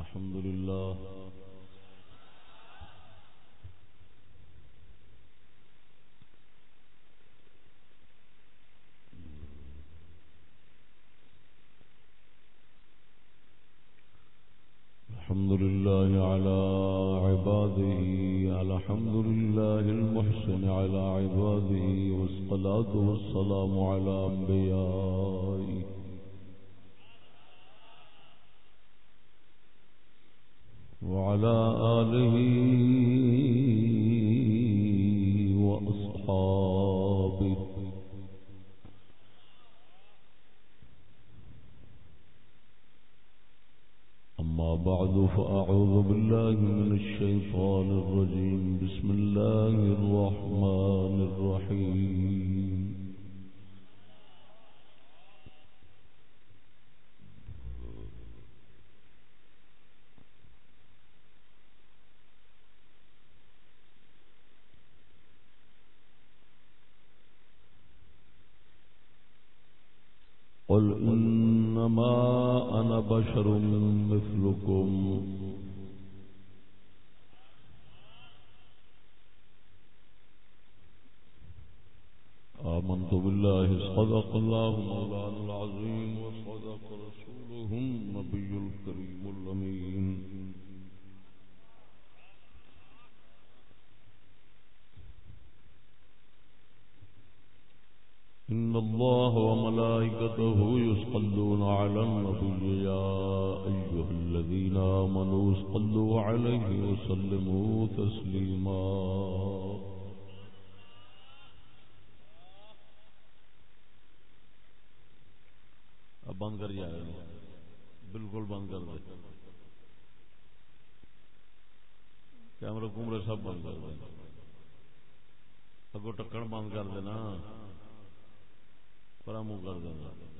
الحمد لله. الحمد لله على عباده، الحمد لله المحسن على عباده، والصلاة والسلام على أنبيائه. وعلى آله وأصحابه. أما بعد فأعوذ بالله من الشيطان الرجيم. بسم الله الرحمن الرحيم. يصلون على النبي يا أيها الذين آمنوا صلوا عليه وسلموا تسليما. اب بند کر جائے بالکل بند کر دے۔ کیمرہ کمرے سب بند کر دیں اگو ٹکن بند کر دینا۔ پر منہ کر دینا۔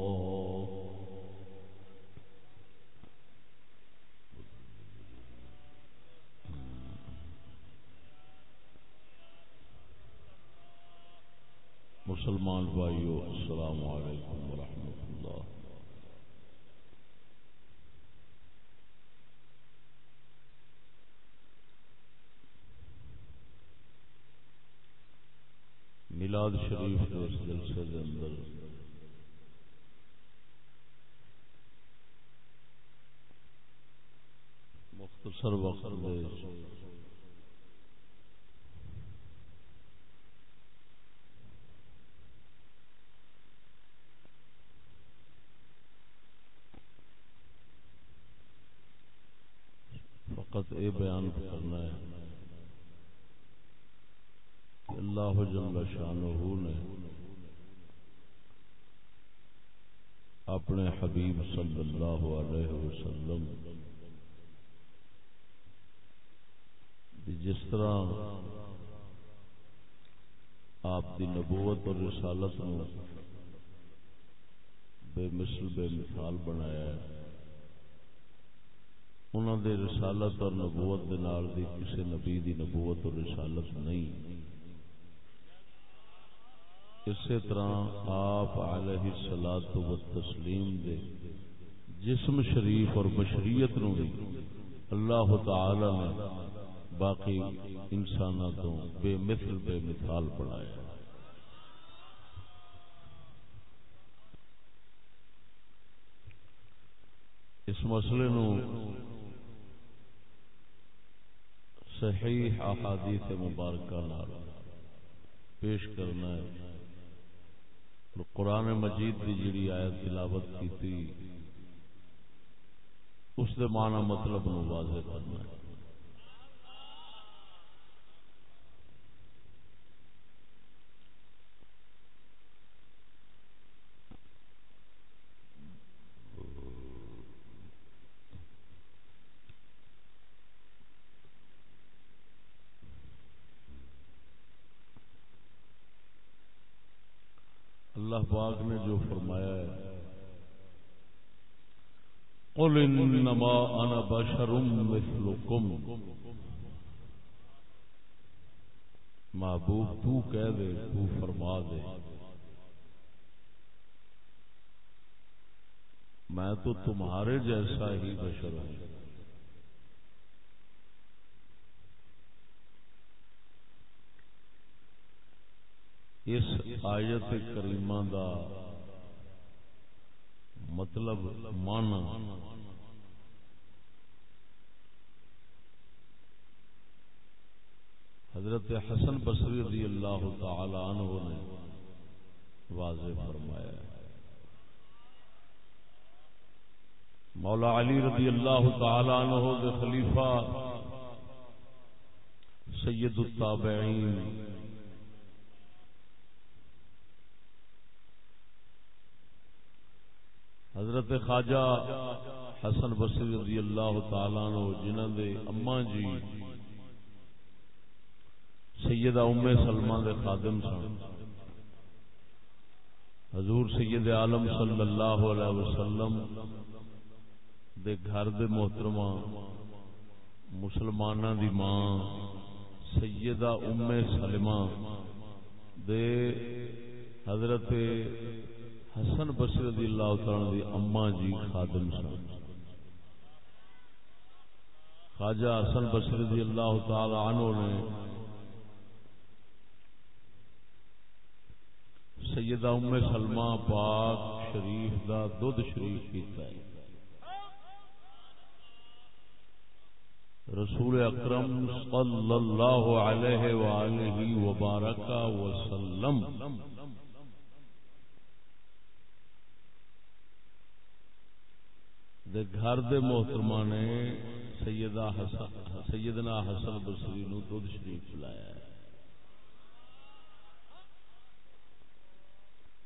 مسلمان بھائیو، السلام علیکم ورحمۃ اللہ۔ میلاد شریف کے اس جلسے کے اندر مختصر وقت میں فقط یہ بیان کرنا ہے کہ اللہ جل شانہ نے اپنے حبیب صلی اللہ علیہ وسلم جس طرح آپ کی نبوت اور رسالت بے مثل، بے مثال بنایا ہے۔ انہوں دے رسالت اور نبوت دے نال دی کسی نبی دی نبوت اور رسالت نہیں۔ اسی طرح آپ علیہ سلاد و تسلیم دے جسم شریف اور بشریت نو بھی اللہ تعالی نے باقی انسانوں تو بے مثل بے مثال بنایا۔ اس مسئلے نو صحیح احادیث مبارکہ نال پیش کرنا ہے۔ اور قرآن مجید کی جڑی آیت تلاوت کی تھی اس دے معنی مطلب نو واضح کرنا ہے اللہ پاک نے جو فرمایا ہے، قل انما انا بشر مثلكم۔ محبوب تو کہہ دے، تو فرما دے۔ میں تو تمہارے جیسا ہی بشر ہوں۔ اس آیت کریمہ دا مطلب مانا حضرت حسن بصری رضی اللہ تعالی عنہ نے واضح فرمایا مولا علی رضی اللہ تعالی عنہ کے خلیفہ سید التابعین حضرت خواجہ حسن بصری رضی اللہ تعالی عنہ جنہاں دے اما جی سیدہ ام سلمہ دے خادم سن۔ حضور سید عالم صلی اللہ علیہ وسلم دے گھر دے محترمہ مسلمانہ دی ماں سیدہ ام سلمہ دے حضرت حسن بصری رضی اللہ تعالی دی اما جی خادم سن۔ خواجہ حسن بصری رضی اللہ تعالی عنہ نے سیدہ ام سلمہ پاک شریف دا دودھ شریف کیتا ہے۔ رسول اکرم صلی اللہ علیہ وآلہ وبارک وسلم دے گھر دے محترمہ نے سیدہ حسن سیدنا حسن بصری نو دودھ شریف پلایا ہے۔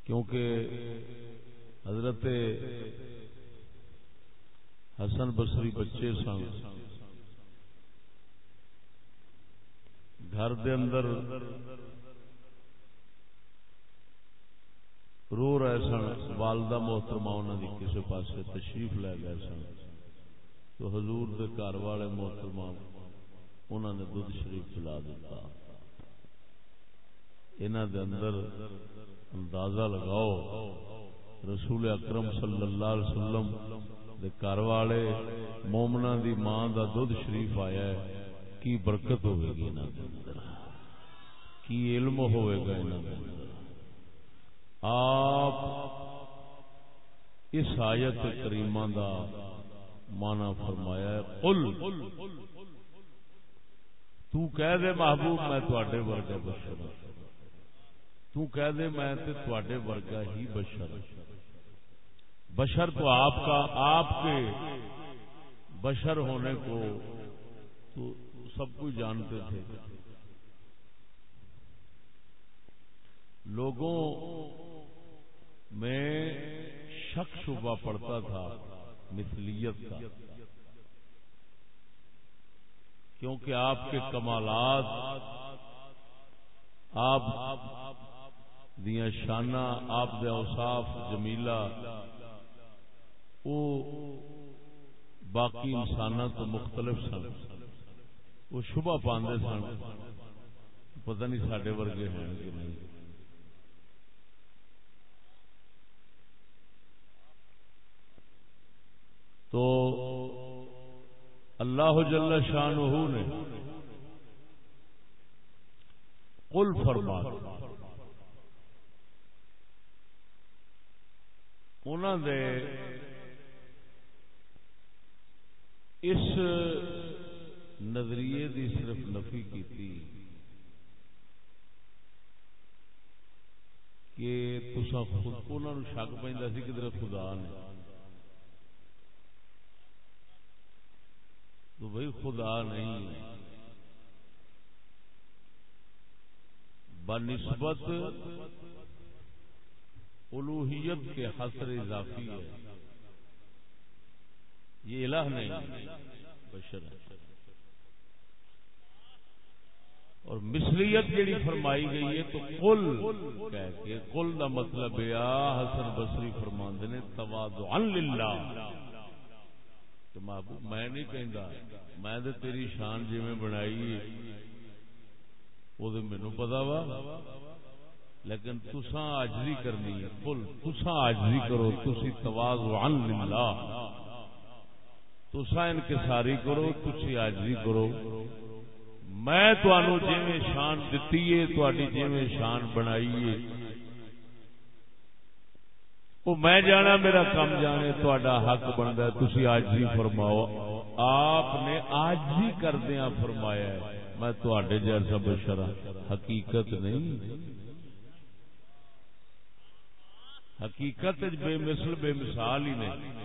کیونکہ حضرت حسن بصری بچے سن۔ گھر دے اندر رو رہے سن، والدہ محترمہ انہوں نے کسی پاس تشریف لے گئے سن۔ تو حضور دے گھر والے محترمہ انہوں نے دودھ شریف پلا دیتا انہوں دے اندر اندازہ لگاؤ، رسول اکرم صلی اللہ علیہ وسلم دے گھر والے مومنا دی ماں دا دودھ شریف آیا ہے، کی برکت ہوئے گی انہوں دے اندر؟ کی علم ہوئے گا انہوں دے اندر؟ آپ اس آیت کریمہ دا مانا فرمایا ہے، قل۔ تو کہہ دے محبوب، میں تواڈے ورگا بشر ہاں۔ تو کہہ دے میں تے تواڈے ورگا ہی بشر ہاں۔ بشر تو آپ کا، آپ کے بشر ہونے کو تو سب کچھ جانتے تھے۔ لوگوں میں شک شبہ پڑتا تھا مثلیت کا۔ کیونکہ آپ کے کمالات، آپ دیا شانہ، آپ دے اوصاف، جمیلہ وہ باقی انسان تو مختلف سن۔ وہ شبہ پاندے سن۔ پتہ نہیں سڈے ورگے ہیں کہ نہیں۔ تو اللہ جل شان نے قل فرما انہوں دے اس نظریے دی صرف نفی کی کہ تسا خود انہوں شک پہ کدھر خدا نے۔ تو بھائی خدا نہیں۔ بنسبت الوحیت کے حسر اضافی ہے۔ یہ الہ نہیں، بشر اور مصریت جیڑی فرمائی گئی ہے تو کل کہہ کے کل دا مطلب ہے حسن بصری فرماند نے تواضع للہ۔ کہ محبوب میں نہیں کہندا، میں تے تیری شان جی میں بنائی ہے، وہ مینوں پتا وا۔ لیکن تساں آجری کرنی ہے کل تساں آجری کرو، تسی تواضع للہ۔ تساں انکساری کرو، تسی آجری کرو۔ میں تنوع جی شان دتی ہے تاری جی شان بنائی ہے۔ وہ میں جانا، میرا کم جانے تا حق بنتا ہے تھی آج ہی فرماؤ۔ آپ نے آج ہی کردیا فرمایا ہے۔ میں تھوڑے جیسا بشرا ہاں، حقیقت نہیں۔ حقیقت بے مثل، بے مثال ہی نہیں۔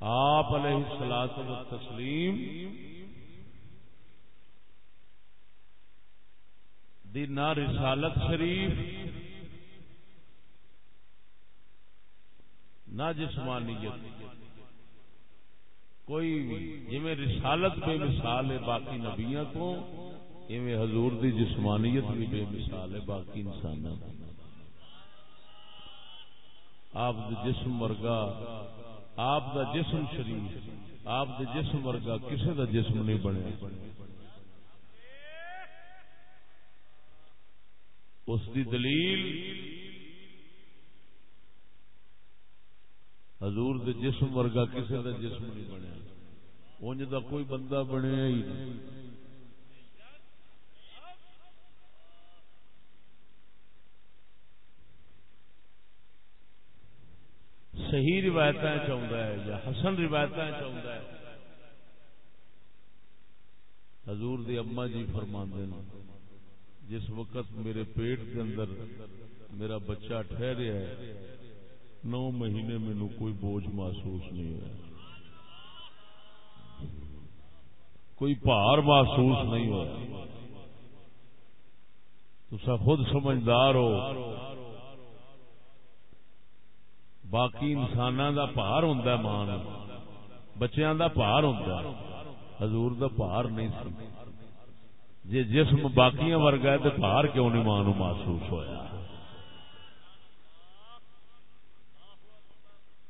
آپ علیہ سلاد تسلیم دی نہ رسالت شریف نہ جسمانیت۔ کوئی جی رسالت بے مثال ہے باقی نبیاں تو، ایویں حضور دی جسمانیت بھی بے مثال ہے باقی انسان آپ جسم ورگا، آپ دا جسم شریف، آپ دے جسم ورگا کسے دا جسم نہیں بنیا۔ اس دی دلیل حضور دے جسم ورگا کسے دا جسم نہیں بنیا۔ انج دا کوئی بندہ بنیا ہی نہیں۔ صحیح روایت چاہتا ہے یا حسن روایت چاہتا ہے۔ حضور دی اما جی فرما جس وقت میرے پیٹ کے اندر میرا بچہ ٹھہریا ہے، نو مہینے مینو کوئی بوجھ محسوس نہیں ہوا کوئی پار محسوس نہیں ہوا تو خود سمجھدار ہو۔ باقی انسان دا پار ہوں مان بچیاں دا پار ہوں حضور دا پار نہیں سی جی جسم باقی ورگا ہے تو پار کیوں نہیں ماں محسوس ہویا؟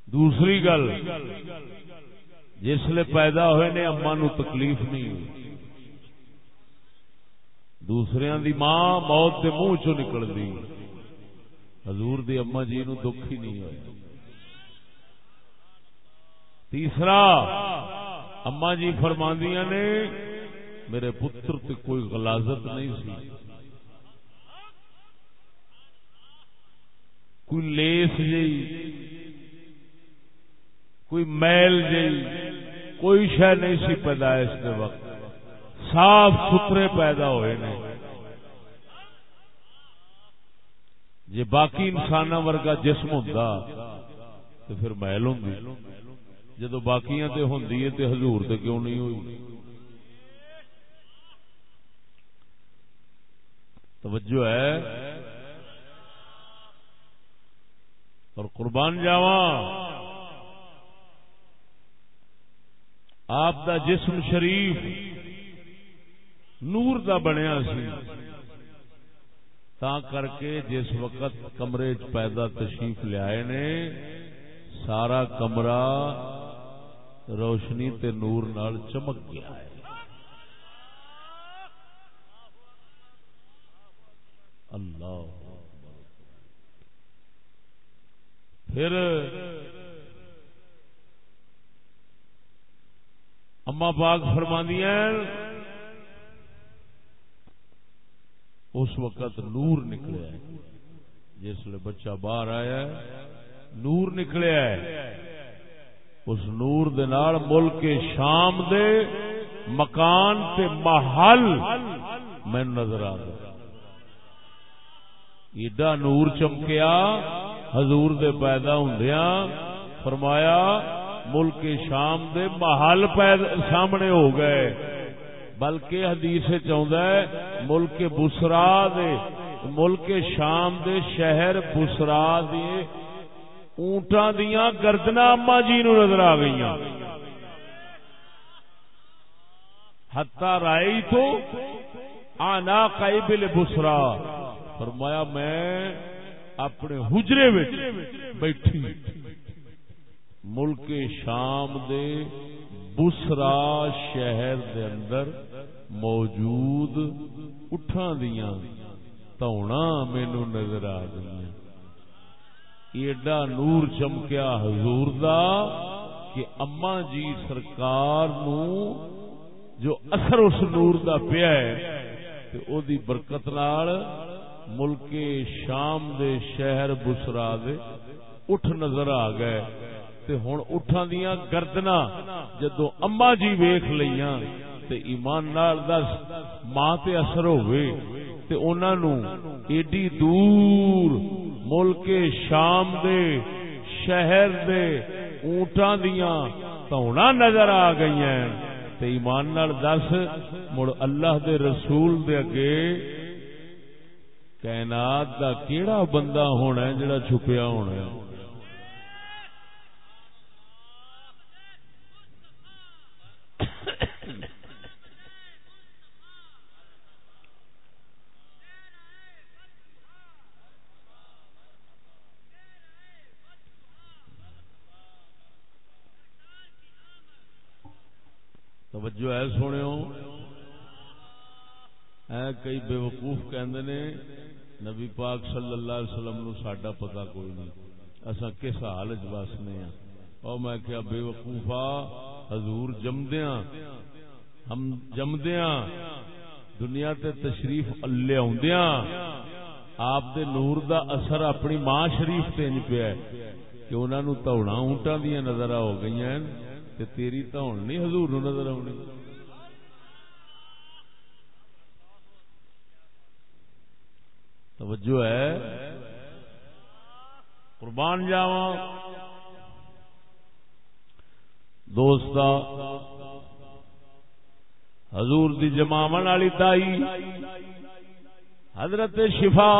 دوسری گل جسل پیدا ہوئے نے اما نو تکلیف نہیں ہوئی۔ دوسرے دی ماں موت کے منہ چ نکل دی؟ حضور دی اما جی نو دکھ ہی نہیں ہوا تیسرا اما جی فرماندیاں نے میرے پتر تے کوئی غلازت نہیں سی۔ کوئی لیس جی کوئی میل جی کوئی شہ نہیں سی پیدائش کے وقت۔ صاف ستھرے پیدا ہوئے نے۔ جی باقی انسان ورگا جسم ہوں تو پھر محل ہوں جدو باقی ہوں ہزور تو کیوں نہیں ہوئی؟ توجہ ہے۔ اور قربان جاوا آپ دا جسم شریف نور دا بنیا سی۔ تا کر کے جس وقت کمرے چ پیدا تشریف لیا نے، سارا کمرہ روشنی تے نور نال چمک گیا ہے اللہ پھر اما باغ فرماندی اس وقت نور نکلیا جس بچہ باہر آیا نور نکلیا ہے اس نور دے نال ملک شام دے مکان تے محل میں نظر آ گیا۔ ایڈا نور چمکیا۔ حضور دے پیدا ہندیا فرمایا ملک شام دے محل سامنے ہو گئے۔ بلکہ حدیث چاہتا ہے، ملک بسرا دے، ملک شام دے شہر بسرا دے اونٹا دیا گردنا اما جی نو نظر آ گئی ہتا رائی تو آنا قائبل بسرا فرمایا میں اپنے حجرے بیٹھی۔ ملک شام دے بسرا شہر دے اندر موجود اٹھان دیا تونا مینو نظر آ گئی ایڈا نور چمکیا حضور دا کہ اما جی سرکار نو جو اثر اس نور دا پیا ہے، تے او دی برکت نال ملک شام دے شہر بسرا دے اٹھ نظر آ گئے۔ تے ہن اٹھاں دیاں گردنا جدو اما جی ویکھ لیاں تے ایمان نال دس ماں تے اثر ہوئے۔ تے انہاں نو ایڈی دور ملک شام دے شہر دے اونٹاں دیاں تونا نظر آ گئی ہیں تے ایمان نال دس، مڑ اللہ دے رسول دے اگے کائنات دا کیڑا بندہ ہونا ہے جڑا چھپیا ہونا ہے؟ توجہ ہے سونے کئی بے وقوف نے، نبی پاک صلی اللہ علیہ وسلم نو ساڈا پتا کوئی نہیں۔ اصا کس حال چسنے ہاں اور میں کیا بے وقوفا حضور جمدیا ہم جمدیا دنیا تے تشریف اللہ آپ دے نور دا اثر اپنی ماں شریف تے پیا کہ انہوں نے توڑا اونٹا دیا نظر ہو گئی تے تیری تو نہیں حضور نو نظر آنی توجہ ہے۔ قربان جاوا دوست حضور دی جماون والی تائی حضرت شفا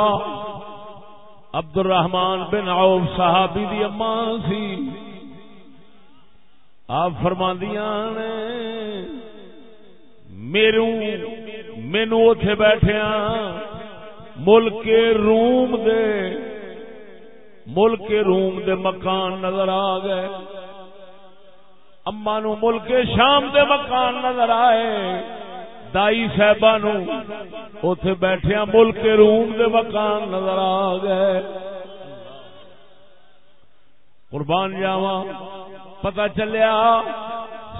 عبد الرحمان بن عوف صحابی دی اما سی۔ آپ فرماندیاں نے، میرو، مینو اتے بیٹھیا ہاں۔ ملک روم دے، ملک روم دے مکان نظر آ گئے۔ اما نو ملک شام دے مکان نظر آئے۔ دائی صاحبہ نو اتے بیٹھیا ملک روم دے مکان نظر آ گئے۔ قربان جاواں پتا چلیا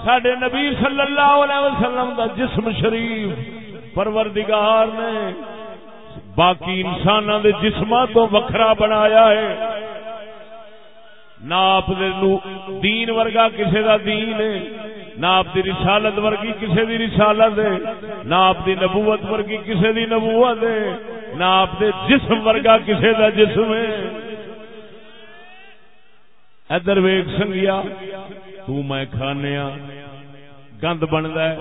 سڈے نبی صلی اللہ علیہ وسلم دا جسم شریف پروردگار نے باقی انسان دے جسم تو وکھرا بنایا ہے۔ نہ آپ دین ورگا کسے دا دین ہے، نہ آپ دی رسالت ورگی کسے دی رسالت ہے، نہ آپ دی نبوت ورگی کسے دی نبوت ہے، نہ آپ دے جسم ورگا کسے دا جسم ہے۔ ادھر ویگ سنگیا، تو میں کھانے ہاں، گند بنتا ہے،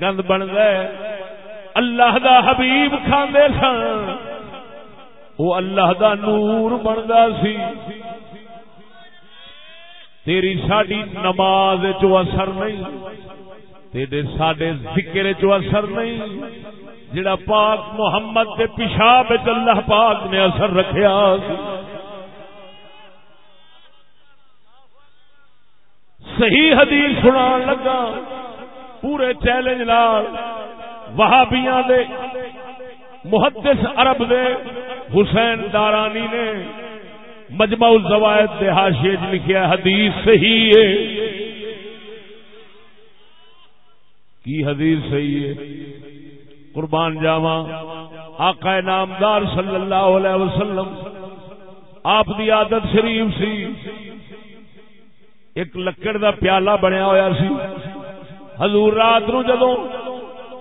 گند بنتا ہے۔ اللہ دا حبیب کھانے سن۔ وہ اللہ دا نور بنتا سی۔ تیری ساری نماز چو اثر نہیں، تیرے ساڈے ذکر چو اثر نہیں، جڑا پاک محمد کے پیشاب اللہ پاک نے اثر رکھیا۔ صحیح حدیث سنا لگا، پورے چیلنج لال وہابیاں دے، محدث عرب دے، حسین دارانی نے مجمع الزوائد دے حاشیے لکھیا حدیث صحیح ہے۔ کی حدیث صحیح ہے؟ قربان جاواں، آقا نامدار صلی اللہ علیہ وسلم، آپ دی عادت شریف سی۔ ایک لکڑ دا پیالہ بنیا ہوا سی۔ حضور رات نو جدو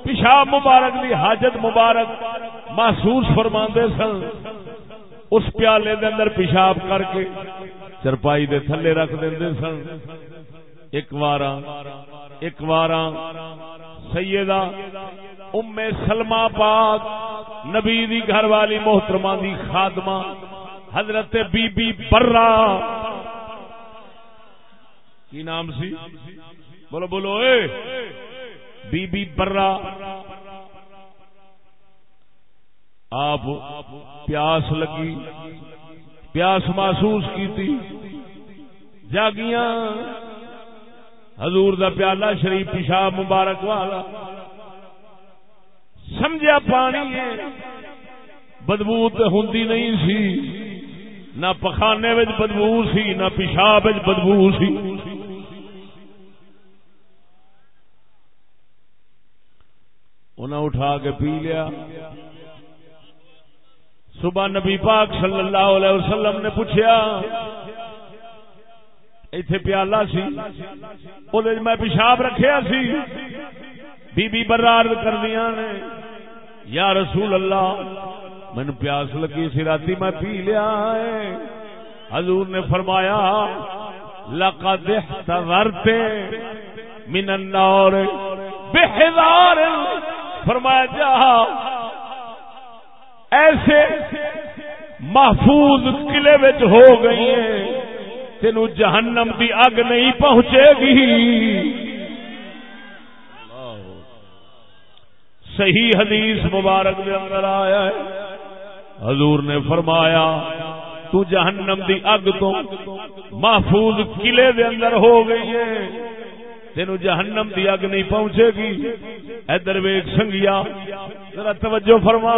پیشاب مبارک دی حاجت مبارک محسوس فرما سن۔ اس پیالے دے اندر پیشاب کر کے چرپائی دے تھلے رکھ دے سن۔ ایک بار ایک بار سیدہ ام سلمہ پاک نبی دی گھر والی محترمہ دی خادمہ حضرت بی بی برا کی نام سی؟ بولو بولو، اے۔ بی بی برا۔ آپ پیاس لگی، پیاس محسوس کیتی۔ جاگیاں۔ حضور دا پیالہ شریف پیشاب مبارک والا۔ سمجھا پانی ہے۔ بدبو تو ہوں نہیں سی۔ نہ پخانے بدبو سی، نہ پیشاب بدبو سی۔ انہیں اٹھا کے پی لیا۔ صبح نبی پاک صلی اللہ علیہ وسلم نے پوچھا ایتھے پیالہ سی؟ وہ میں پیشاب رکھیا سی۔ بی بی برار کر دیا نے۔ یا رسول اللہ مین پیاس لگی سی رات میں پی لیا ہے۔ حضور نے فرمایا، لقد احتضرتے من النار بحذار فرمایا جی جا ایسے محفوظ قلعے ہو گئی ہیں تین جہنم دی اگ نہیں پہنچے گی۔ صحیح حدیث مبارک دے اندر آیا ہے۔ حضور نے فرمایا، تو جہنم دی اگ تو محفوظ قلعے دے اندر ہو گئی ہے۔ تین جہنم دی اگ نہیں پہنچے گی۔ ادھر ویگ سنگیا، ذرا توجہ فرما۔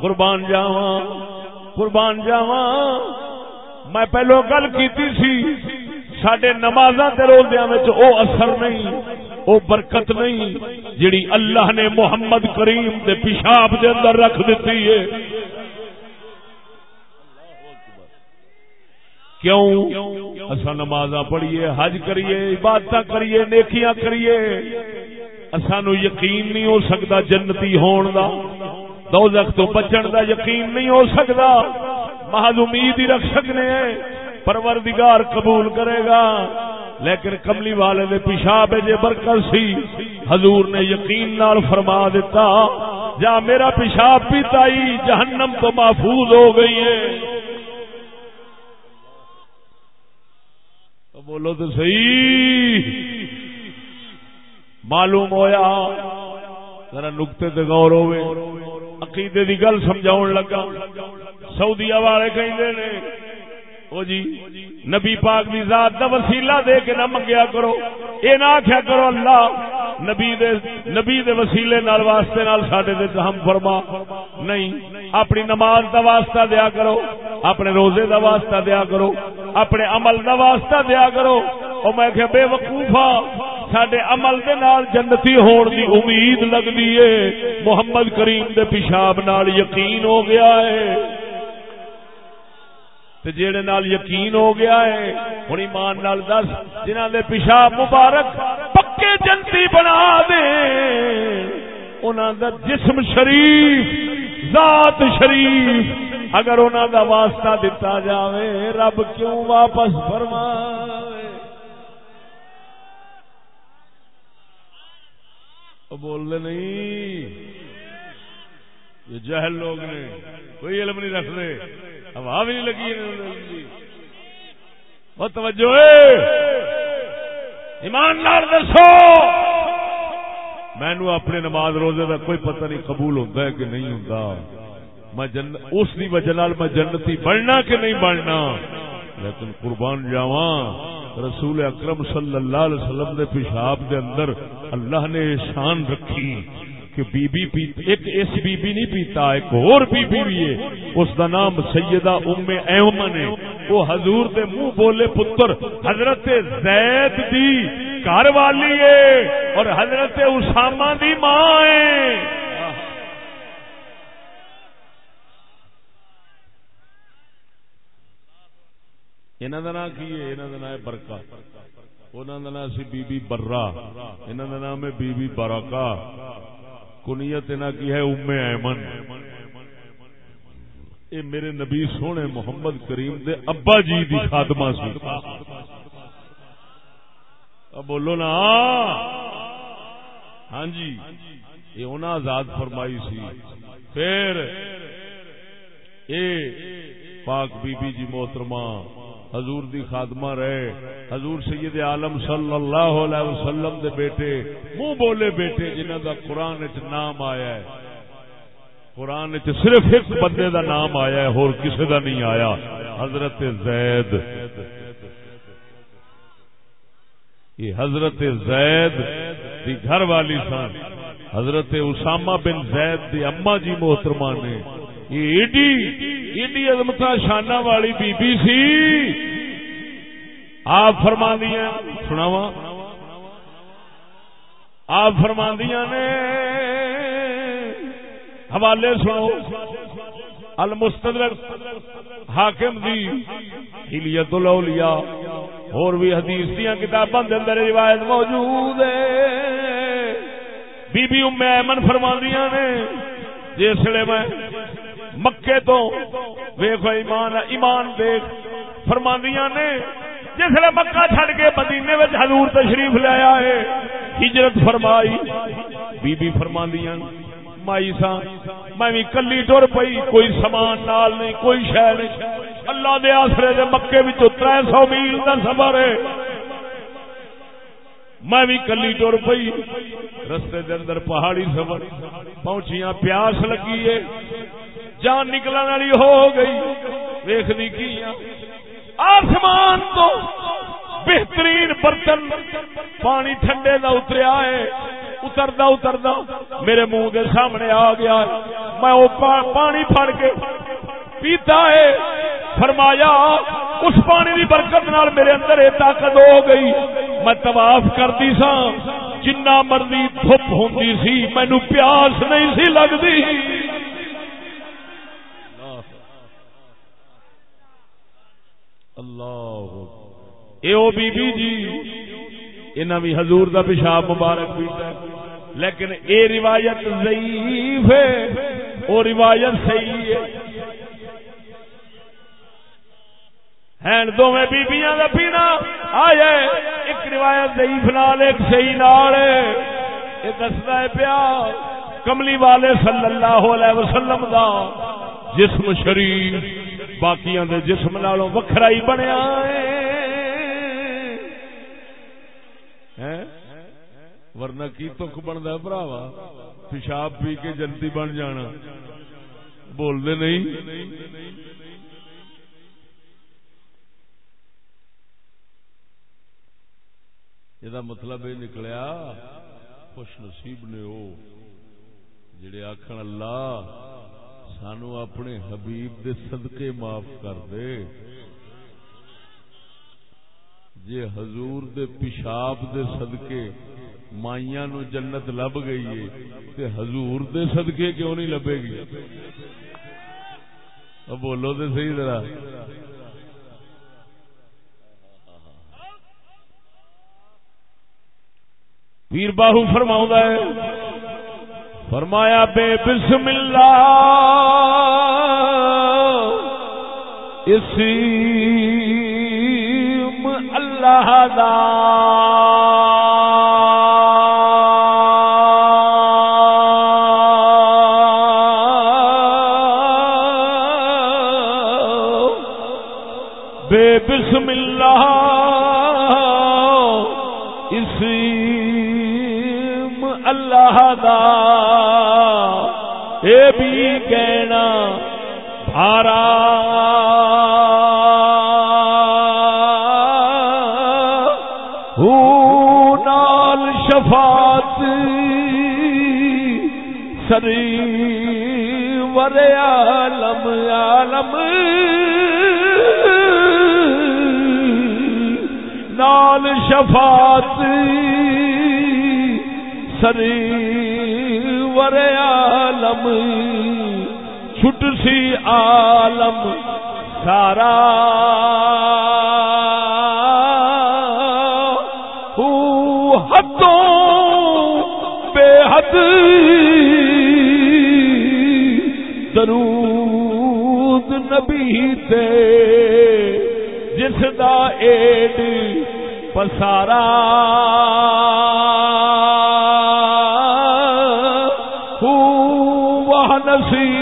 قربان جاوا قربان جاوا میں پہلو گل کی سڈے نماز روزیا او اثر نہیں، او برکت نہیں جڑی اللہ نے محمد کریم دے پیشاب دے اندر رکھ دیتی ہے۔ کیوں؟ اصا نماز پڑھیے، حج کریے عبادت کریے، نیکیاں کریے۔ سانو یقین نہیں ہو سکتا جنتی ہون دا، دوزخ تو بچن دا یقین نہیں ہو سکتا محض امید ہی رکھ سکنے ہیں، پروردگار قبول کرے گا۔ لیکن کملی والے نے پیشاب جے برکت سی۔ حضور نے یقین نال فرما دیتا، جا میرا پیشاب پیتا ہی جہنم تو محفوظ ہو گئی ہے۔ بولو تو صحیح۔ معلوم ہویا۔ ذرا نقطے تے غور ہوئے۔ عقیدے دی گل سمجھاؤ لگا۔ سعودیا والے کہیں او جی نبی پاک دی ذات دا وسیلہ دے کے نہ منگیا کرو۔ اے نہ آخیا کرو، اللہ نبی دے نبی دے وسیلے نال، واسطے نال ساڈے دے ہم فرما۔ نہیں، اپنی نماز دا واسطہ دیا کرو، اپنے روزے دا واسطہ دیا کرو، اپنے عمل دا واسطہ دیا کرو۔ او میں کہ بے وقوفا ہاں، سڈے عمل دے نال جنتی ہون دی امید لگدی ہے۔ محمد کریم دے پیشاب نال یقین ہو گیا ہے۔ تے جیڑے نال یقین ہو گیا ہے، ہن ایمان نال دس، جنہاں دے پیشاب مبارک پکے جنتی بنا دے، انہاں دا جسم شریف، ذات شریف، اگر انہاں دا واسطہ دتا جاوے، رب کیوں واپس فرمائے بول دے نہیں، یہ جہل لوگ نے، کوئی علم نہیں رکھتے۔ ہوا بھی نہیں لگی جی۔ وہ توجہ ایماندار دسو۔ مینو اپنے نماز روزے کا کوئی پتہ نہیں قبول ہوتا ہے کہ نہیں ہوتا۔ میں جن اس کی وجہ میں جنتی بڑھنا کہ نہیں بڑھنا لیکن قربان جاواں۔ رسول اکرم صلی اللہ علیہ وسلم دے پیشاب دے اندر اللہ نے شان رکھی۔ کہ بی بی پی ایک اس بی بی نہیں پیتا، ایک اور بی بی بھی ہے۔ اس دا نام سیدہ ام ایمن ہے۔ وہ حضور دے منہ بولے پتر حضرت زید دی گھر والی ہے اور حضرت اسامہ دی ماں ہے۔ انہوں کا نام کی ہے؟ انہوں کا نام ہے برکا انہوں کا نام سی بی بی برا انہوں کا نام ہے بی بی برکا کنیت انہوں کی ہے ام ایمن۔ اے میرے نبی سونے محمد کریم دے ابا جی دی خاتمہ سی۔ اب بولو نا۔ ہاں جی یہ انہیں آزاد فرمائی سی۔ پھر اے پاک بی بی جی محترمہ حضور دی خاتمہ رہے۔ حضور سید عالم صلی اللہ علیہ وسلم دے بیٹے، منہ بولے بیٹے جنہوں دا قرآن چ نام آیا ہے۔ قرآن چ صرف ایک بندے دا نام آیا ہے اور کسی دا نہیں آیا۔ حضرت زید۔ یہ حضرت زید دی گھر والی سن۔ حضرت اسامہ بن زید دی اما جی محترمہ نے۔ ایڈی عظمت شانہ والی بی بی سی۔ آپ فرما دیا سناوا آپ فرما دیا نے، حوالے سنو۔ المستدرک حاکم دی ہلیت الاولیاء اور بھی حدیث دیا کتاباں دے اندر روایت موجود ہے۔ بی بی ام ایمن فرماندیاں نے جسے میں مکے تو ویخو ایمان ایمان دیکھ۔ فرماندیاں نے جسے مکہ چھڑ کے مدینے میں حضور تشریف لایا ہے ہجرت فرمائی۔ بی بی فرماندیاں مائی سا میں بھی کلی ٹر پئی، کوئی سامان نال نہیں، کوئی شہ نہیں۔ اللہ دے آسرے دے مکے تر سو میل کا سفر ہے۔ میں بھی کلی ٹر پئی، رستے دے اندر پہاڑی سفر، پہنچیاں، پیاس لگی ہے۔ جان نکلنے والی ہو گئی۔ ویخنی کی آسمان تو بہترین برتن پانی ٹھنڈے کا اتریا ہے، اتردا اتردا میرے منہ کے سامنے آ گیا میں وہ پانی پھڑ کے پیتا ہے۔ فرمایا، اس پانی کی برکت نال میرے اندر یہ طاقت ہو گئی۔ میں طواف کرتی سا۔ جنا مرضی دھپ ہوں سی مینو پیاس نہیں سی لگتی۔ اللہ اے او بی بی جی انہاں بھی حضور دا پیشاب مبارک پیتا ہے۔ لیکن اے روایت ضعیف ہے، او روایت صحیح ہے۔ ہیں دونوں بیبیاں کا پینا۔ آیا ایک روایت ضعیف نال، ایک صحیح نال یہ دستا ہے پیا، کملی والے صلی اللہ علیہ وسلم دا جسم شریف۔ باقیاں دے جسم نالوں وکھرا ہی بنیا ہے۔ ورنہ کی تک بنتا براوا پیشاب پی کے جنتی بن جانا۔ بولنے نہیں۔ یہ مطلب یہ نکلیا، خوش نصیب نے وہ، جڑے آخر اللہ سانو اپنے حبیب دے صدقے معاف کر دے۔ جے حضور دے پیشاب دے صدقے مائیاں نو جنت لب گئی ہے، تے حضور دے صدقے کیوں نہیں لبے گی؟ اب بولو تے صحیح ذرا۔ پیر باہو فرماؤں ہے فرمایا بے بسم اللہ اسی اللہ دا نال شفاعت سری ور عالم عالم۔ نال شفاعت سری ور عالم۔ چھٹ سی عالم سارا۔ حدوں بے حد درود نبی تے جس دا ایڈ پسارا۔ نصیب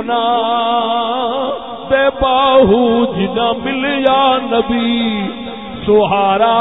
ہونا بے باہو جی جنا ملیا نبی سہارا۔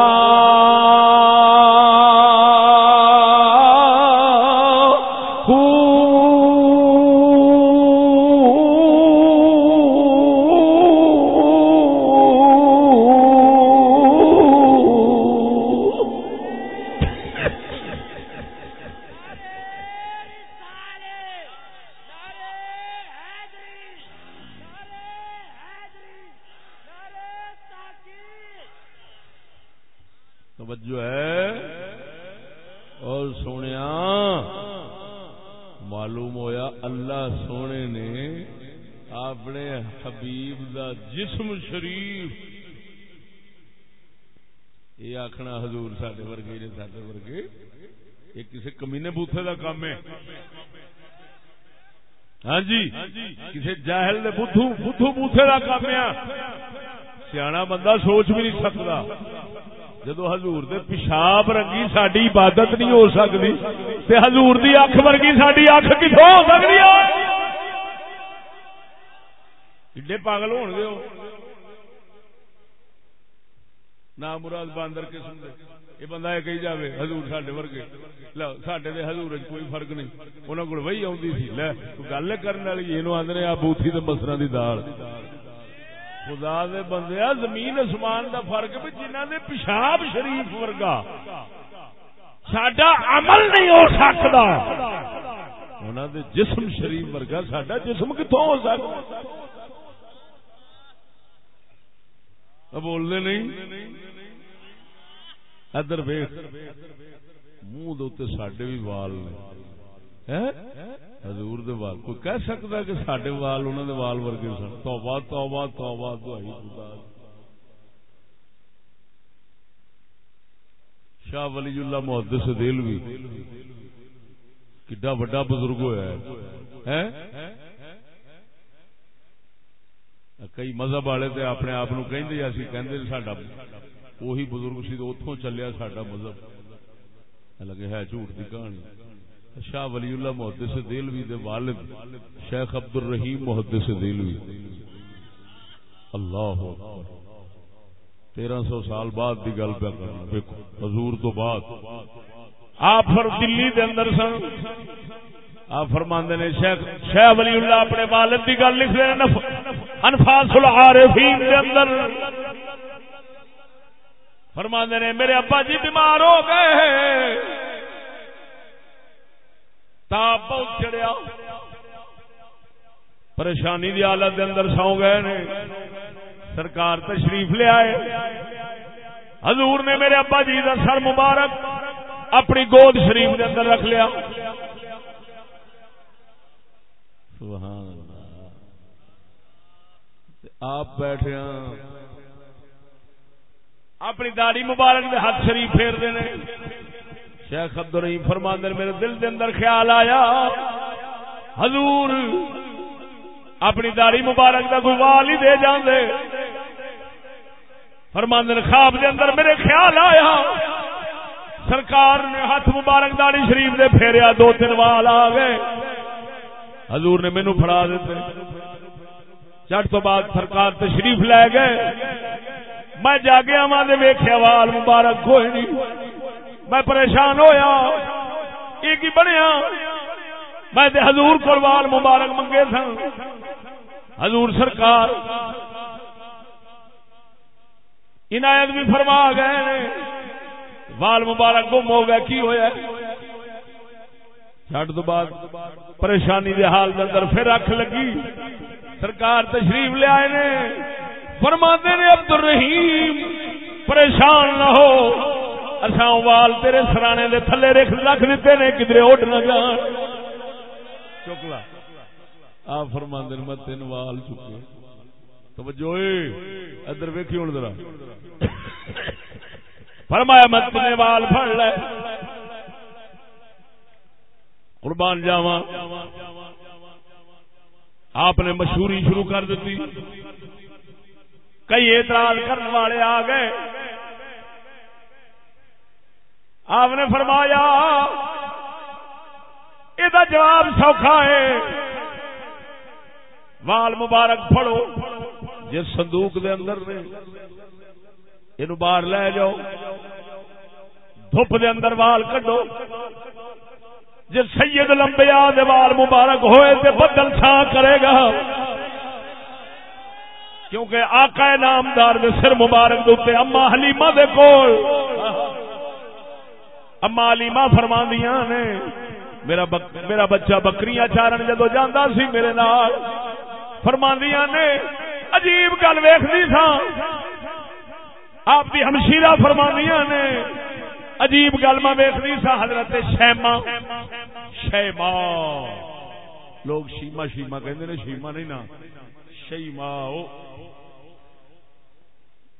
ہاں جی کسی جاہل نے بدھو بدھو بوتے کا کامیا سیاح بندہ سوچ بھی نہیں سکتا۔ جدو ہزور پیشاب رنگی ساری عبادت نہیں ہو سکتی ہزور کی اکھ ورگی ساری اکھ کتوں ہو سکتی ایڈے پاگل ہو گے نہ مراد باندر قسم دے۔ یہ بندہ یہ کہی جائے ہزور سڈے ورگے۔ سڈے ہزور کوئی فرق نہیں۔ انہوں کو وہی آتی سی۔ لے گل کرنے والی یہ آدھے آ بوتھی مسرا کی دال۔ خدا دے بندے زمین اسمان دا فرق بھی جنہ دے پیشاب شریف ورگا۔ سڈا عمل نہیں ہو سکتا انہوں دے جسم شریف ورگا سڈا جسم کتوں ہو سکتا بولنے نہیں۔ ادھر ویخ منہ دے سڈے بھی وال نے۔ حضور دے وال۔ کوئی کہہ سکتا کہ سڈے وال انہوں دے وال ورگے سن؟ توبہ توبہ توبہ، دعائی خدا شاہ ولی اللہ محدث دل بھی کڈا بڑا بزرگ ہوا ہے۔ کئی مذہب والے تے اپنے آپ کہ اسی کہندے ساڈا وہی بزرگ سی اتوں چلیا ساڈا مذہب۔ لگے ہے جھوٹ کی کہانی۔ شاہ ولی اللہ محدث دلوی دے والد شیخ عبد الرحیم محدث دلوی اللہ تیرہ سو سال بعد دی گل پہ کرنا دیکھو، حضور تو بعد۔ آپ دلی دے اندر سن۔ آپ فرماندے نے، شیخ شیخ ولی اللہ اپنے والد دی گل لکھ رہے ہیں۔ انفاس العارفین دے اندر۔ فرماندے نے، میرے ابا جی بیمار ہو گئے تاپ بہت چڑیا پریشانی دی حالت دے اندر سو گئے نے۔ سرکار تشریف لے آئے۔ حضور نے میرے ابا جی کا سر مبارک اپنی گود شریف دے اندر رکھ لیا۔ آپ بیٹھے ہاں۔ اپنی داڑی مبارک دے ہاتھ شریف پھیر دینے شیخ عبد الرحیم فرماندر میرے دل دے اندر خیال آیا، حضور اپنی داڑی مبارک دا کوئی وال ہی دے جان دے خواب دے اندر میرے خیال آیا، سرکار نے ہاتھ مبارک داڑی شریف دے پھیریا، دو تین وال آ گئے۔ حضور نے مینو پھڑا دیتے۔ چٹ تو بعد سرکار تشریف لے گئے۔ میں جاگیا ماں دے ویخیا وال مبارک، کوئی نہیں۔ میں پریشان ہویا۔ یہ کی بنیا؟ میں تے حضور قربان مبارک منگے سن حضور سرکار۔ عنایت بھی فرما گئے وال مبارک گم ہو گئے کی ہوا چٹ تو بعد پریشانی دے حال دے اندر پھر اکھ لگی۔ سرکار تشریف لے آئے نے۔ فرما نے عبد الرحیم پریشان نہ ہو. اصا وال تیرے سرانے دے تھلے رکھ رکھ دیتے نے کدھر اڈ نہ جان. چکلا آ فرما دن میں تین وال چکے توجہ ادھر ویکھی ہوں ذرا۔ فرمایا، میں تین وال پھڑ لے۔ قربان جاوا آپ نے مشہوری شروع کر دیتی۔ کئی اعتراض کرنے والے آ گئے۔ آپ نے فرمایا یہ جواب سوکھا ہے۔ وال مبارک پڑھو، جس صندوق دے اندر نے یہ باہر لے جاؤ، دھوپ دے اندر وال کڈو۔ جی سید لمبیا وال مبارک ہوئے تے بدل چھا کرے گا۔ کیونکہ آقا نامدار دے سر مبارک دے اما حلیمہ دے کول۔ اما حلیمہ فرما نے، میرا بک، میرا بچہ بکریاں چارن جدو جانا سی میرے نال، فرماندیاں نے، عجیب گل ویختی سا آپ کی ہمشیرہ فرماندیاں نے، عجیب گل میں ویختی سا حضرت شیما۔ شیما۔ لوگ شیما شیما کہندے نے، شیما نہیں نا۔ شیما۔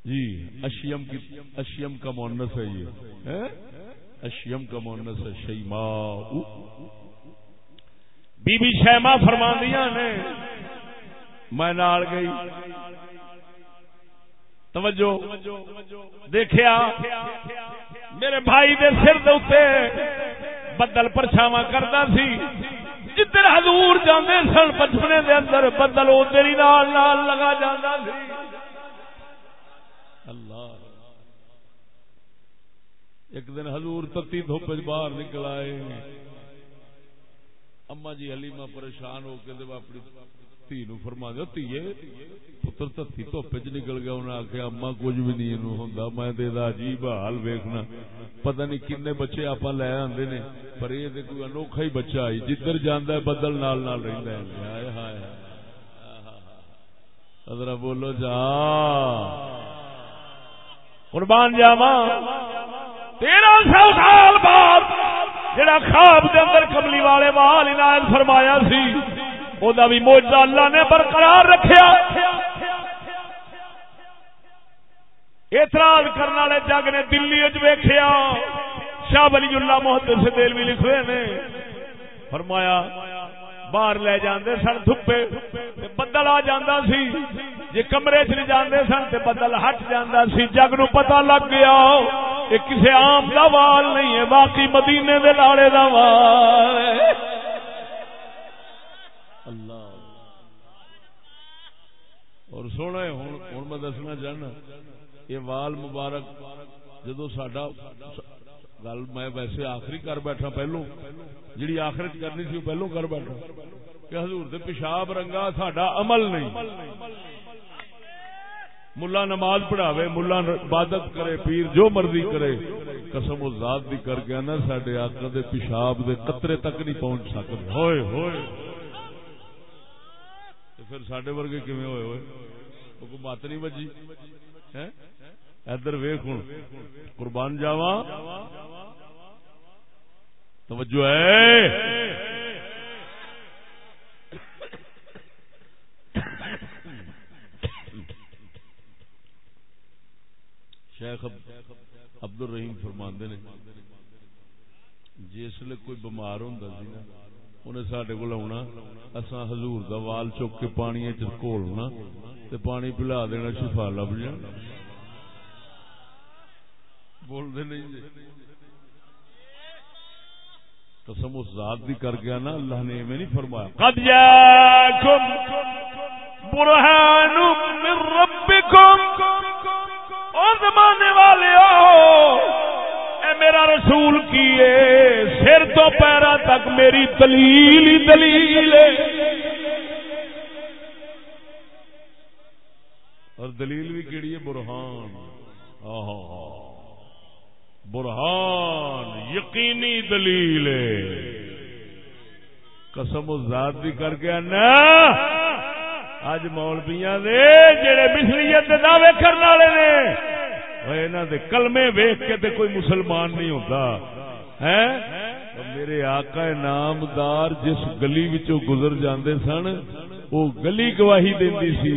جی اشیم کی اشیم کا مونس ہے یہ۔ اشیم کا مونس ہے شیما بی بی شیما فرماندیاں نے۔ میں نال گئی۔ توجہ۔ دیکھیا، میرے بھائی دے سر دے بدل پرچھاوا کرتا سی۔ جدھر حضور جاندے سن، بچپنے دے اندر بدل ادھر ہی نال نال لگا جانا سی اللہ ایک دن حضور تتی دھوپ باہر نکل آئے۔ اما جی حلیمہ پریشان ہو کے اپنی تھی نو فرما دیا، تیے، پتر تھی دھوپ چ نکل گیا انہیں آخیا اما کچھ بھی نہیں ہوں میں دے عجیب حال ویخنا پتہ نہیں کن بچے آپ لے آتے نے، پر یہ کوئی انوکھا ہی بچہ آئی جدھر جانا ہے بدل نال نال رہتا ہے۔ ادرا بولو، جا۔ قربان جاوا تیرہ سو سال بعد جڑا خواب دے اندر کملی والے وال عنایت فرمایا سی وہ بھی موجہ اللہ نے برقرار رکھیا۔ اعتراض کرنے والے جگ نے دلی ویخیا شاہ ولی اللہ محدود سے دل بھی لکھ رہے نے۔ فرمایا، باہر لے جاندے سن دھپے بدل آ جاندہ سی۔ جی کمرے چ جاندے سن تے بدل ہٹ جاندہ سی، جگ نو پتہ لگ گیا یہ کسی عام دا وال نہیں ہے، باقی مدینے دے لاڑے دا وال اللہ اور سونا ہوں میں دسنا چاہنا، یہ وال مبارک جدو سڈا گل میں ویسے آخری کر بیٹھا پہلو جی آخر کرنی سی پہلو کر بیٹھا۔ کہ حضور دے پیشاب رنگا ساڈا عمل نہیں۔ ملا نماز پڑھاوے ملا عبادت کرے پیر جو مرضی کرے قسم و ذات دی کر کے نا سڈے آقا دے پیشاب دے قطرے تک نہیں پہنچ سکتے۔ ہوئے ہوئے۔ پھر سڈے ورگے کھے ہوئے ہوئے؟ وہ مت نہیں بجی ادھر ویخ ہوں قربان جاوا توجہ ہے۔ شیخ عبد الرحیم فرماندے نے، جس کوئی بمار ہوں نا، انہیں سڈے کو آنا اصا ہزور کا وال چک کے پانی چولنا پانی پلا دینا، شفا لب جانا بولتے نہیں جی۔ قسم اس ذات بھی کر گیا نا، اللہ نے میں نہیں فرمایا۔ قد جاکم برہان من ربکم زمانے والے ہو میرا رسول کی سر تو پیرا تک میری دلیل ہی دلیل اور دلیل بھی کہڑی ہے؟ برہان۔ برہان، یقینی دلیل قسم ذات بھی کر کے نا اج مولبیاں دے، جڑے مصریت دعوے کرنے والے نے دے کلمے ویخ کے تے کوئی مسلمان نہیں ہوتا ہے؟ میرے آقا نامدار جس گلی وچوں گزر جاندے سن وہ گلی گواہی دیندی سی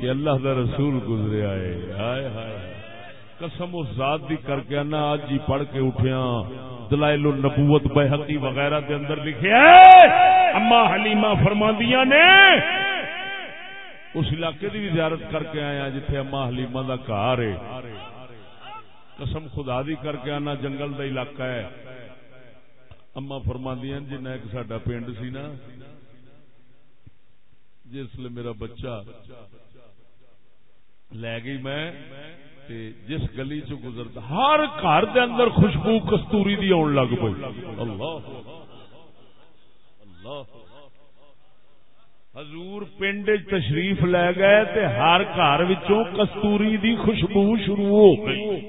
کہ اللہ دا رسول گزرے آئے۔ ہائے ہائے قسم اس ذات دی کر کے نا آج جی پڑھ کے اٹھیا دلائل النبوت بحقی وغیرہ دے اندر لکھے اما حلیمہ فرماندیاں نے۔ اس علاقے دی بھی زیارت کر کے آیا جتھے اما حلیمہ دا گھر ہے۔ قسم خدا دی کر کے آنا، جنگل دا علاقہ ہے۔ اما فرما دیا جن ایک ساڈا پنڈ سی نا، جس لیے میرا بچہ لے گئی میں، تے جس گلی چ گزرتا، ہر گھر دے اندر خوشبو کستوری دی آن لگ پئی۔ اللہ اللہ۔ حضور پنڈ تشریف لے گئے تے ہر گھر وچوں کستوری دی خوشبو شروع ہو گئی۔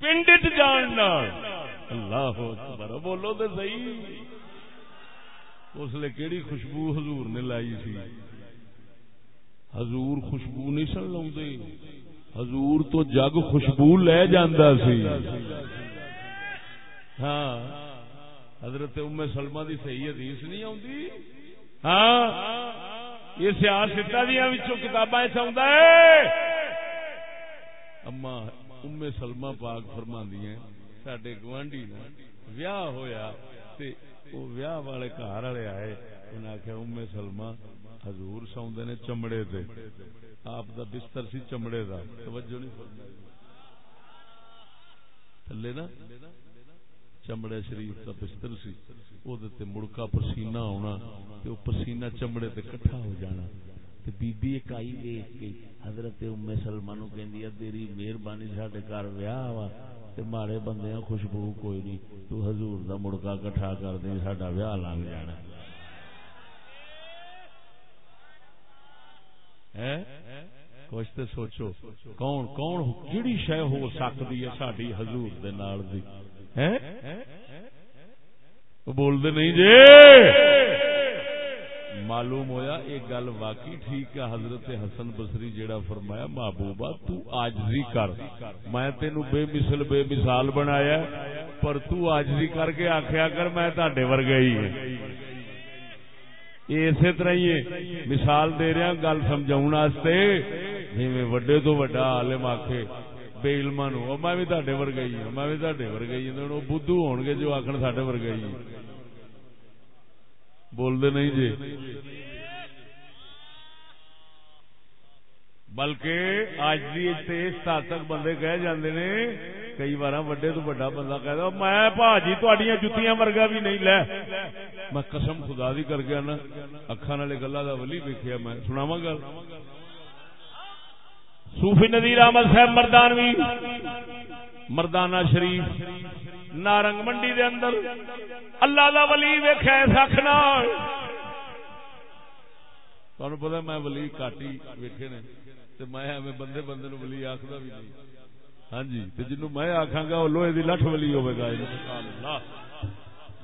پنڈ جان اللہ اکبر، بولو تے صحیح۔ اس لیے کیڑی خوشبو حضور نے لائی سی حضور خوشبو نہیں سن لاؤ حضور تو جگ خوشبو لے جانا سی۔ ہاں۔ حضرت ام سلمہ دی صحیح حدیث نہیں آتی ہاں۔ یہ سیاست دیا کتاباں چاہتا ہے۔ اما ام سلمہ پاک فرما دیا سڈے گوانڈی ویاہ ہویا تے وہ ویاہ والے گھر والے آئے انہیں آخیا ام سلمہ حضور سوندے نے چمڑے تے آپ دا بستر سی چمڑے دا توجہ نہیں تھلے نا؟ چمڑے شریف دا بستر سی او دے تے مڑکا پسینہ ہونا، تے او پسینہ چمڑے تے کٹھا ہو جانا۔ تے بی بی ایک آئی ویکھ کے حضرت ام سلمہ نو کہندی ہے، تیری مہربانی ساڈے گھر ویاہ وا، تے مارے بندیاں خوشبو کوئی نہیں۔ تو حضور دا مڑکا کٹھا کر دیں، ساڈا ویاہ لنگ جانا۔ کچھ تو سوچو، کون کون، کیڑی شہ ہو سکتی ہے ساری ہزور بولتے نہیں جی۔ معلوم ہویا ایک گل واقعی ٹھیک ہے، حضرت حسن بسری جیڑا فرمایا، محبوبہ تو آجزی کر۔ میں تینو بے مثل، بے مثال بنایا پر تو آجزی کر کے آخیا کر، میں تاڈے ورگا ہی ہوں۔ اسی طرح ہی مثال دے رہا گل سمجھا جی وڈے تو وڈا عالم آخے بے علما نو میں بھی تے ورگا ہی ہوں میں بھی تے ورگا ہی ہوں بدھو ہو گے جو آخر سڈے ورگا ہی بولتے نہیں جی بلکہ اج بھی اس تک بندے کہہ جاندے نے کئی بار وڈے تو وڈا بندہ کہہ میں پاجی تھوڑی جتیاں ورگا بھی نہیں لے میں قسم خدا دی کر گیا نا اکھان والے گلا کا ولی ویکیا میں سناوا گل صوفی نذیر احمد صاحب مردانوی، مردانہ شریف، نارنگ منڈی دے اندر، اللہ دا ولی ویخیا سکھ نال۔ تمہیں پتا میں ولی کاٹی ویکھے نے میں بندے بندے نو ولی آخر بھی نہیں۔ ہاں جی جنو میں آخا گا وہ لوہے کی لٹھ ولی ہوگا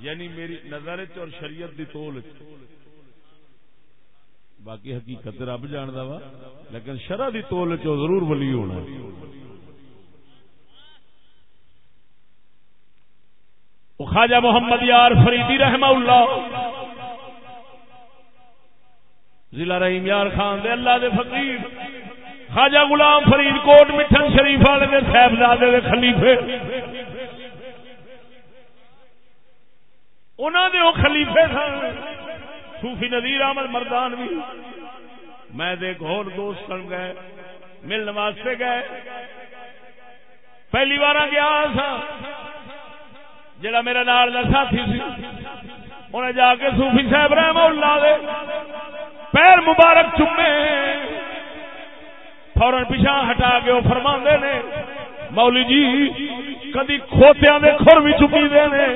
یعنی میری نظر اور شریعت دی تول باقی حقیقت رب جاندا وا، لیکن شرح دی تول چ ضرور ولی ہونا او خواجہ محمد یار فریدی رحمہ اللہ، ضلع رحیم یار خان دے اللہ دے فقیر، خواجہ غلام فرید کوٹ مٹھن شریف والے دے صاحبزادے دے خلیفے۔ انہوں دے وہ خلیفے سن۔ صوفی نذیر احمد مردان بھی۔ میں ایک اور دوست سن گئے ملنے واسطے گئے۔ پہلی بار گیا سا، جڑا میرا نال کا ساتھی سی۔ انہیں جا کے صوفی صاحب رحم اللہ دے پیر مبارک چومے۔ فورن پیچھا ہٹا کے وہ فرما نے مولی جی کدی کھوتیا دے خور بھی چکی دے نے۔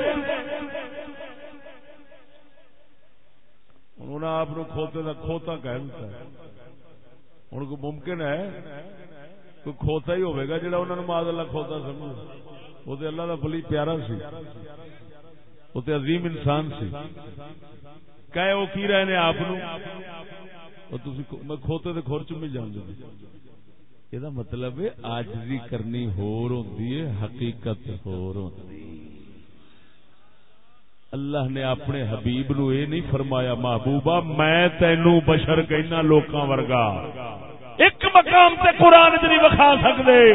انہوں نے آپ کھوتے کا کھوتا کہہ دیتا ہے۔ ہوں کو ممکن ہے؟ کوئی کھوتا ہی ہوئے گا جڑا انہوں نے ماد اللہ کھوتا سمجھ وہ تو اللہ کا بلی پیارا سی۔ وہ تو عظیم انسان سی۔ کہ وہ کی رہے ہیں آپ میں کھوتے کے خور چمی جان دیں یہ مطلب آجزی کرنی ہور ہوتی ہے، حقیقت ہور ہوتی اللہ نے اپنے حبیب نو یہ نہیں فرمایا، محبوبہ، میں تینو بشر کہنا لوکاں ورگا۔ ایک مقام تے قرآن چ نہیں وکھا سکتے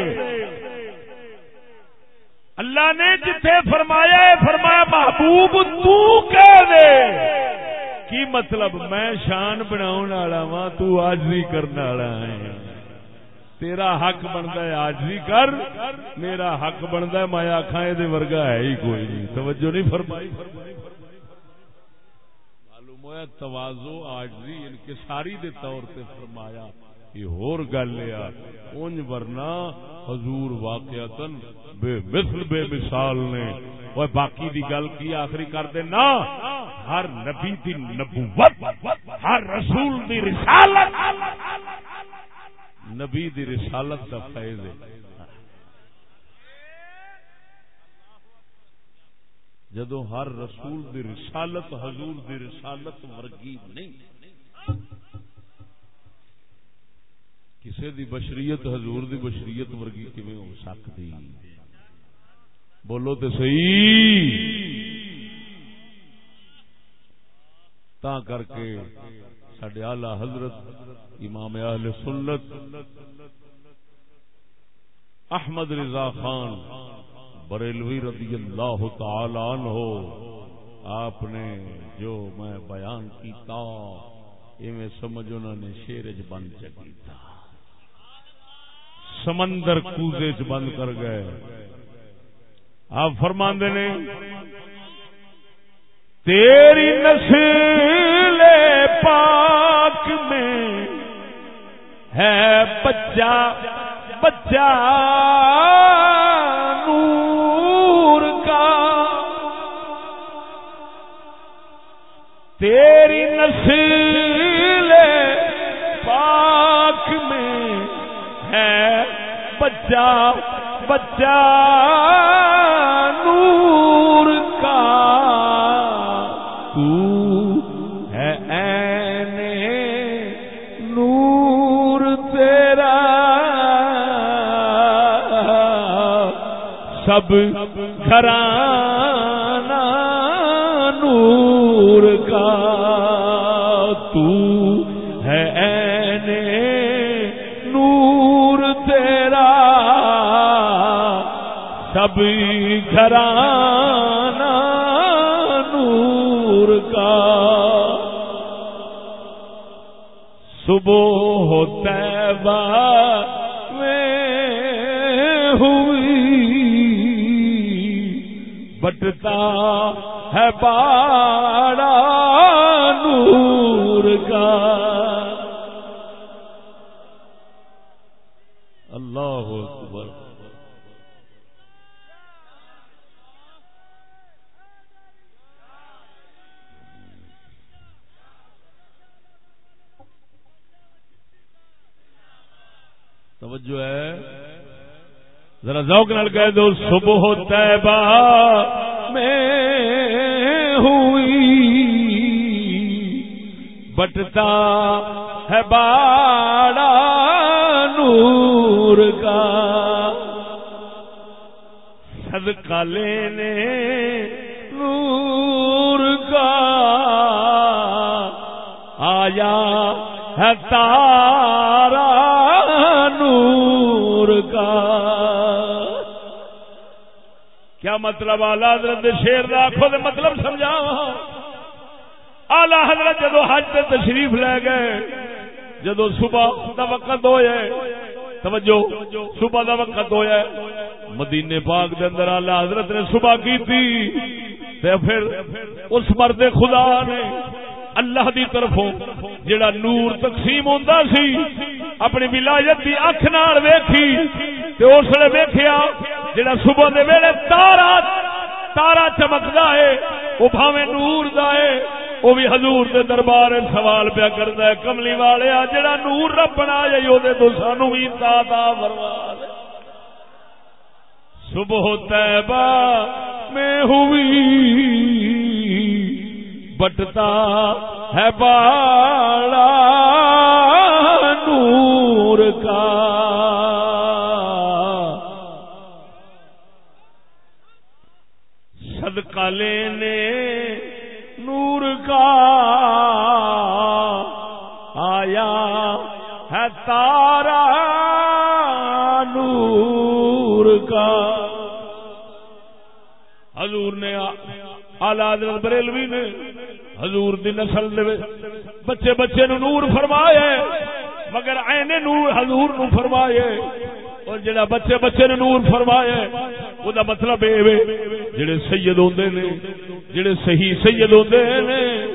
اللہ نے جتھے فرمایا ہے، فرمایا، محبوب، تو کہہ دے۔ کی مطلب؟ میں شان بناؤ والا وا تو آج نہیں کرنے والا ہے۔ تیرا حق بنتا ہے، آج بھی کر، میرا حق بنتا ہے، میں آخا یہ ورگا ہے ہی کوئی نہیں۔ توجہ نہیں فرمائی۔ معلوم ہوا توازو آجری انکساری دے طور تے فرمایا۔ یہ ہور گل لیا اونج ورنہ حضور واقعتاً بے مثل، بے مثال نے۔ وہ باقی دی گل کی آخری کر دے نا ہر نبی دی نبوت، ہر رسول دی رسالت۔ نبی دی رسالت دا فیض ہے۔ جدو ہر رسول دی رسالت، حضور دی رسالت ورگی نہیں۔ کسی دی بشریت، حضور دی بشریت ورگی کیویں ہو سکتی بولو تو صحیح۔ تا کر کے سڈے آلہ حضرت، امام اہل سنت، احمد رضا خان بریلوی رضی اللہ تعالی عنہ۔ آپ نے جو میں بیان کیتا، ایویں سمجھ انہوں نے شیر چ بند چکیتا سمندر کوزے چ بند کر گئے۔ آپ فرماندے نے، تیری نسل پاک میں ہے بچہ بچہ تیری نسل پاک میں ہے بچہ بچہ سب گھرانہ نور کا تو ہے این نور تیرا سب گھرانہ نور کا صبح ہوتے میں ہوں بٹتا ہے باڑا نور کا۔ اللہ اکبر۔ توجہ ہے۔ ذرا ذوق نال کہہ دو، صبح طیبہ۔ میں ہوئی بٹتا ہے باڑا نور کا۔ صدقہ لینے نور کا۔ آیا ہے تارا کیا مطلب؟ آلہ حضرت شیر آخو تو مطلب سمجھا آلہ حضرت جدو حج سے تشریف لے گئے، جدو صبح کا وقت ہو توجہ، صبح کا وقت ہو مدینے پاک دے اندر آلہ حضرت نے صبح کی تھی تے پھر اس مرد خدا نے اللہ دی طرفوں جڑا نور تقسیم ہوتا سی، اپنی ولایت دی اکھ نال ویکھی، تے اس نے ویکھیا جڑا صبح دے ویلے تارا تارا چمکدا ہے وہ بھاویں نور دا ہے وہ بھی حضور دے دربار سوال پیا کردا ہے، کملی والے جڑا نور رب بنا جائے او دے تو سانو بھی عطا فرما دے صبح طیبہ میں ہوئی، بٹتا ہے بالا نور کا۔ صدقہ لینے نور کا آیا ہے تارا نور کا۔ حضور نے آلہ حضرت بریلوی نے حضور دی نسل دے بچے بچے نو نور فرمائے مگر اینے نور حضور نو فرمائے اور جڑا بچے بچے نو نور فرمائے او دا مطلب اے وے، جڑے سید ہوندے نے، جڑے صحیح سید ہوندے نے،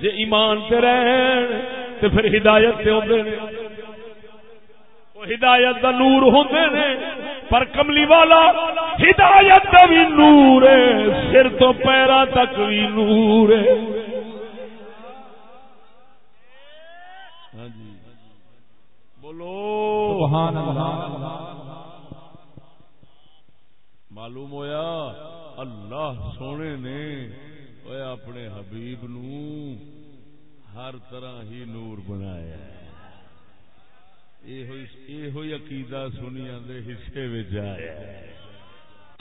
جے ایمان تے رہن تے پھر ہدایت تے ہوندے نے۔ وہ ہدایت دا نور ہوندے نے، پر کملی والا ہدایت دا بھی نور ہے، سر تو پیرا تک بھی نور ہے۔ ہاں جی۔ بولو۔ سبحان اللہ۔ معلوم ہویا؟ اللہ سونے نے اپنے حبیب نو ہر طرح ہی نور بنایا یہ عقیدہ سنیا حصے آیا